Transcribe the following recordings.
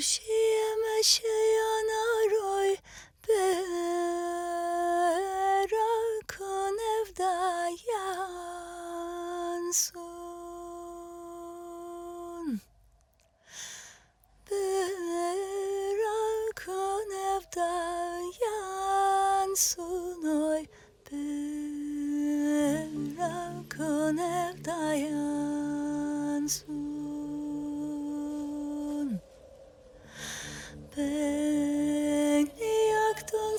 chama, chama.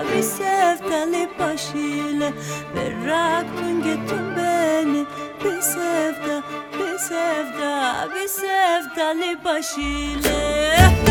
mavi sevdalı baş ile Bıraktın gittin beni. Bir sevda bir sevda bir sevdalı baş ile